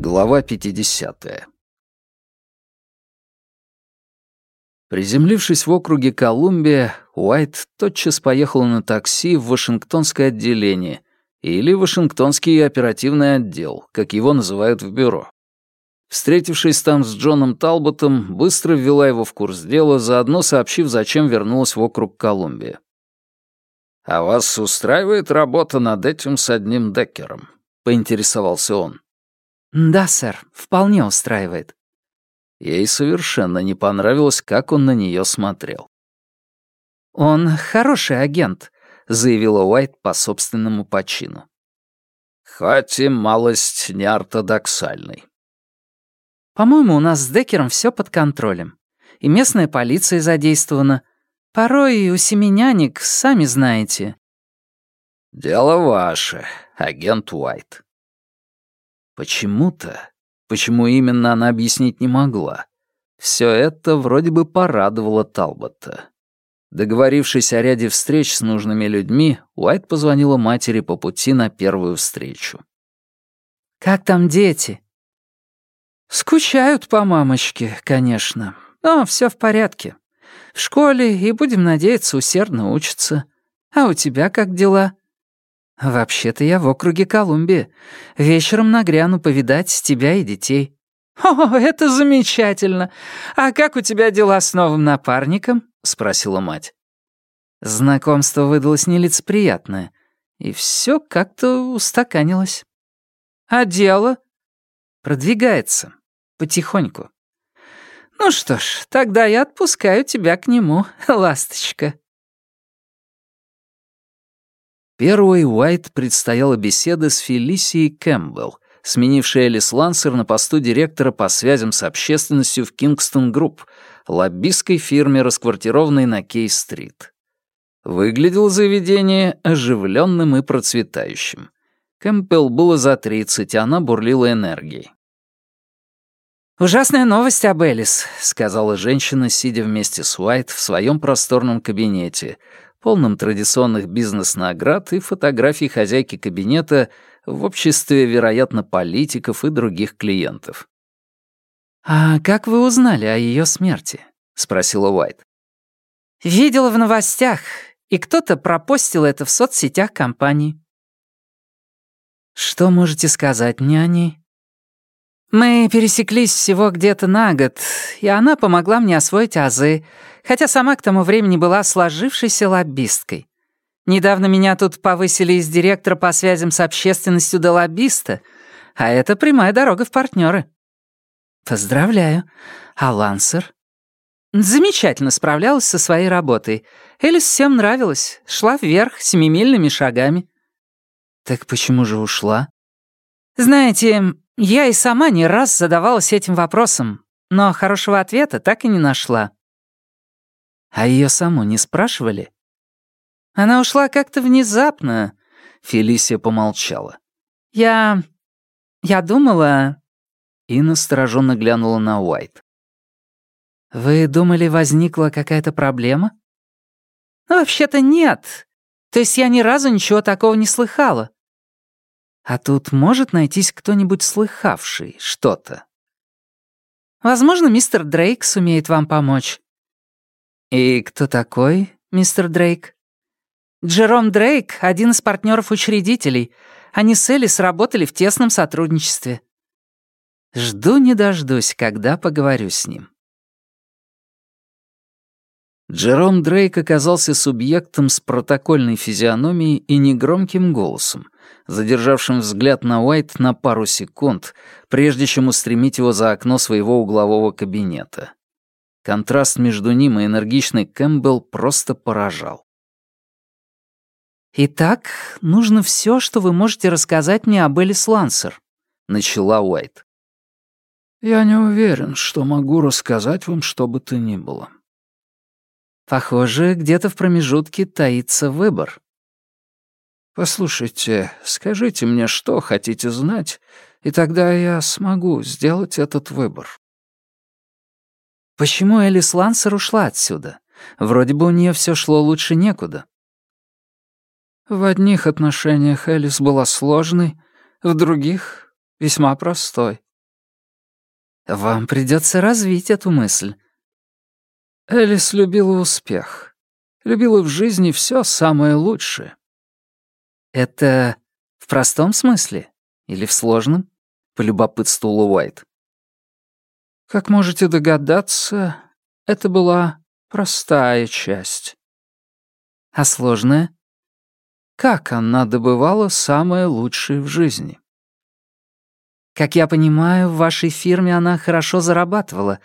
Глава 50. Приземлившись в округе Колумбия, Уайт тотчас поехал на такси в Вашингтонское отделение или Вашингтонский оперативный отдел, как его называют в бюро. Встретившись там с Джоном Талботом, быстро ввела его в курс дела, заодно сообщив, зачем вернулась в округ Колумбия. «А вас устраивает работа над этим с одним Деккером?» — поинтересовался он. «Да, сэр, вполне устраивает». Ей совершенно не понравилось, как он на нее смотрел. «Он хороший агент», — заявила Уайт по собственному почину. «Хоть и малость неортодоксальный». «По-моему, у нас с Деккером все под контролем. И местная полиция задействована, Порой у семеняник, сами знаете». «Дело ваше, агент Уайт». Почему-то, почему именно она объяснить не могла, все это вроде бы порадовало Талбота. Договорившись о ряде встреч с нужными людьми, Уайт позвонила матери по пути на первую встречу. «Как там дети?» «Скучают по мамочке, конечно, но все в порядке. В школе и, будем надеяться, усердно учатся. А у тебя как дела?» «Вообще-то я в округе Колумбия. Вечером нагряну повидать тебя и детей». «О, это замечательно! А как у тебя дела с новым напарником?» — спросила мать. Знакомство выдалось нелицеприятное, и все как-то устаканилось. «А дело?» «Продвигается. Потихоньку. «Ну что ж, тогда я отпускаю тебя к нему, ласточка». Первой Уайт предстояла беседа с Фелисией Кэмпбелл, сменившей Элис Лансер на посту директора по связям с общественностью в Кингстон Групп, лоббистской фирме, расквартированной на Кей-стрит. Выглядело заведение оживленным и процветающим. Кэмпбелл было за 30, а она бурлила энергией. «Ужасная новость об Элис», — сказала женщина, сидя вместе с Уайт в своем просторном кабинете, полном традиционных бизнес-наград и фотографий хозяйки кабинета в обществе, вероятно, политиков и других клиентов. «А как вы узнали о ее смерти?» — спросила Уайт. «Видела в новостях, и кто-то пропостил это в соцсетях компании». «Что можете сказать мне о ней?» Мы пересеклись всего где-то на год, и она помогла мне освоить азы, хотя сама к тому времени была сложившейся лоббисткой. Недавно меня тут повысили из директора по связям с общественностью до лоббиста, а это прямая дорога в партнеры. Поздравляю. А Лансер? Замечательно справлялась со своей работой. Элис всем нравилась, шла вверх семимильными шагами. Так почему же ушла? Знаете, я и сама не раз задавалась этим вопросом, но хорошего ответа так и не нашла. А ее саму не спрашивали? Она ушла как-то внезапно. Фелисия помолчала. Я... я думала... И настороженно глянула на Уайт. «Вы думали, возникла какая-то проблема?» «Ну, вообще-то нет. То есть я ни разу ничего такого не слыхала. А тут может найтись кто-нибудь слыхавший что-то. Возможно, мистер Дрейк сумеет вам помочь. И кто такой, мистер Дрейк? Джером Дрейк — один из партнеров-учредителей. Они с Элис работали в тесном сотрудничестве. Жду не дождусь, когда поговорю с ним. Джером Дрейк оказался субъектом с протокольной физиономией и негромким голосом, задержавшим взгляд на Уайт на пару секунд, прежде чем устремить его за окно своего углового кабинета. Контраст между ним и энергичный Кэмпбелл просто поражал. «Итак, нужно все, что вы можете рассказать мне об Элис Лансер», — начала Уайт. «Я не уверен, что могу рассказать вам что бы то ни было». «Похоже, где-то в промежутке таится выбор», «Послушайте, скажите мне, что хотите знать, и тогда я смогу сделать этот выбор». «Почему Элис Лансер ушла отсюда? Вроде бы у нее все шло лучше некуда». В одних отношениях Элис была сложной, в других — весьма простой. Вам придется развить эту мысль. Элис любила успех. Любила в жизни все самое лучшее. Это в простом смысле или в сложном? Полюбопытствовал Уайт. Как можете догадаться, это была простая часть. А сложная? Как она добывала самое лучшее в жизни? Как я понимаю, в вашей фирме она хорошо зарабатывала,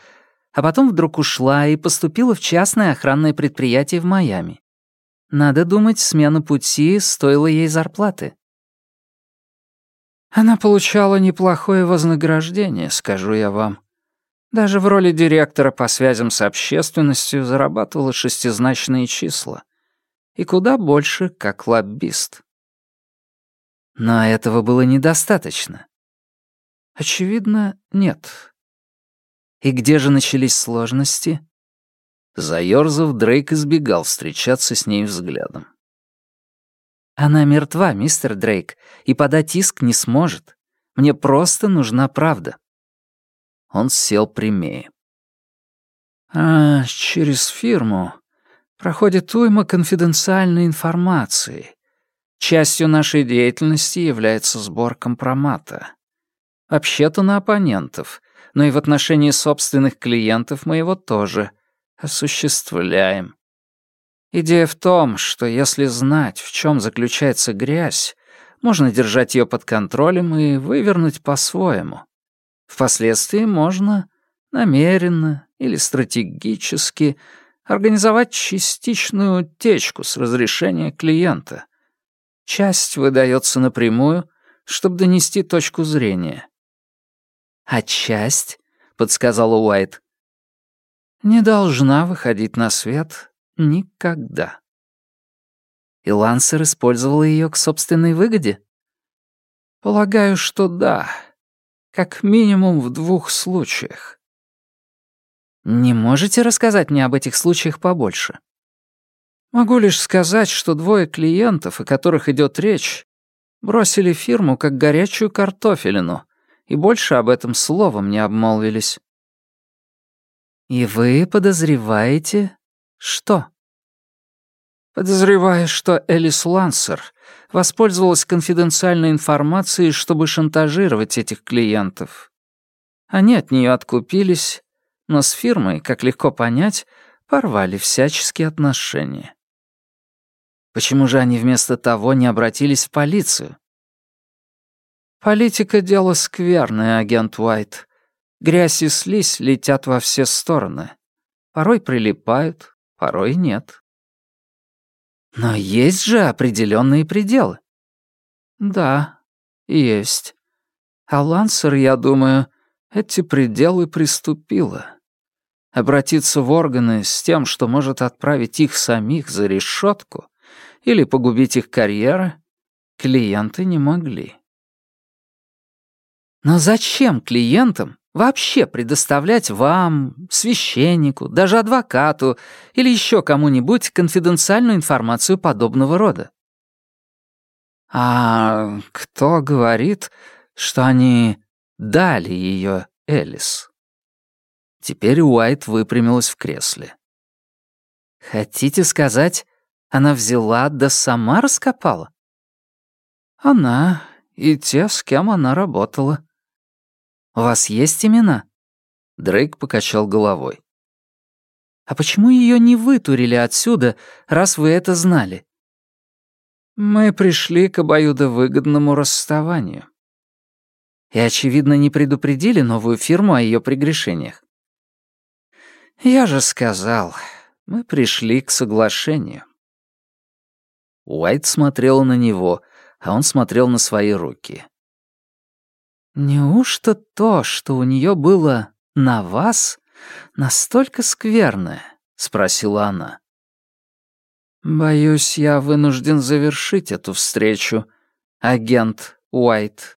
а потом вдруг ушла и поступила в частное охранное предприятие в Майами. Надо думать, смена пути стоила ей зарплаты. Она получала неплохое вознаграждение, скажу я вам. Даже в роли директора по связям с общественностью зарабатывала шестизначные числа. И куда больше, как лоббист. Но этого было недостаточно. Очевидно, нет. И где же начались сложности? Заёрзав, Дрейк избегал встречаться с ней взглядом. «Она мертва, мистер Дрейк, и подать иск не сможет. Мне просто нужна правда. Он сел прямее. «А через фирму проходит уйма конфиденциальной информации. Частью нашей деятельности является сбор компромата. Вообще-то на оппонентов, но и в отношении собственных клиентов мы его тоже осуществляем. Идея в том, что если знать, в чем заключается грязь, можно держать ее под контролем и вывернуть по-своему. Впоследствии можно намеренно или стратегически организовать частичную утечку с разрешения клиента. Часть выдается напрямую, чтобы донести точку зрения. «А часть?» — подсказала Уайт. «Не должна выходить на свет никогда». И Лансер использовал ее к собственной выгоде? «Полагаю, что да», как минимум в двух случаях. Не можете рассказать мне об этих случаях побольше? Могу лишь сказать, что двое клиентов, о которых идет речь, бросили фирму как горячую картофелину и больше об этом словом не обмолвились. И вы подозреваете, что? Подозреваю, что Элис Лансер воспользовалась конфиденциальной информацией, чтобы шантажировать этих клиентов. Они от нее откупились, но с фирмой, как легко понять, порвали всяческие отношения. Почему же они вместо того не обратились в полицию? Политика — дело скверное, агент Уайт. Грязь и слизь летят во все стороны. Порой прилипают, порой нет. Но есть же определенные пределы. Да, есть. А Лансер, я думаю, эти пределы приступила. Обратиться в органы с тем, что может отправить их самих за решетку или погубить их карьеры, клиенты не могли. Но зачем клиентам Вообще предоставлять вам, священнику, даже адвокату или еще кому-нибудь конфиденциальную информацию подобного рода. А кто говорит, что они дали ее Элис? Теперь Уайт выпрямилась в кресле. Хотите сказать, она взяла да сама раскопала? Она и те, с кем она работала. У вас есть имена?» Дрейк покачал головой. «А почему ее не вытурили отсюда, раз вы это знали?» «Мы пришли к обоюдовыгодному расставанию». «И, очевидно, не предупредили новую фирму о ее прегрешениях». «Я же сказал, мы пришли к соглашению». Уайт смотрел на него, а он смотрел на свои руки. Неужто то, что у нее было на вас, настолько скверное? спросила она. Боюсь, я вынужден завершить эту встречу, агент Уайт.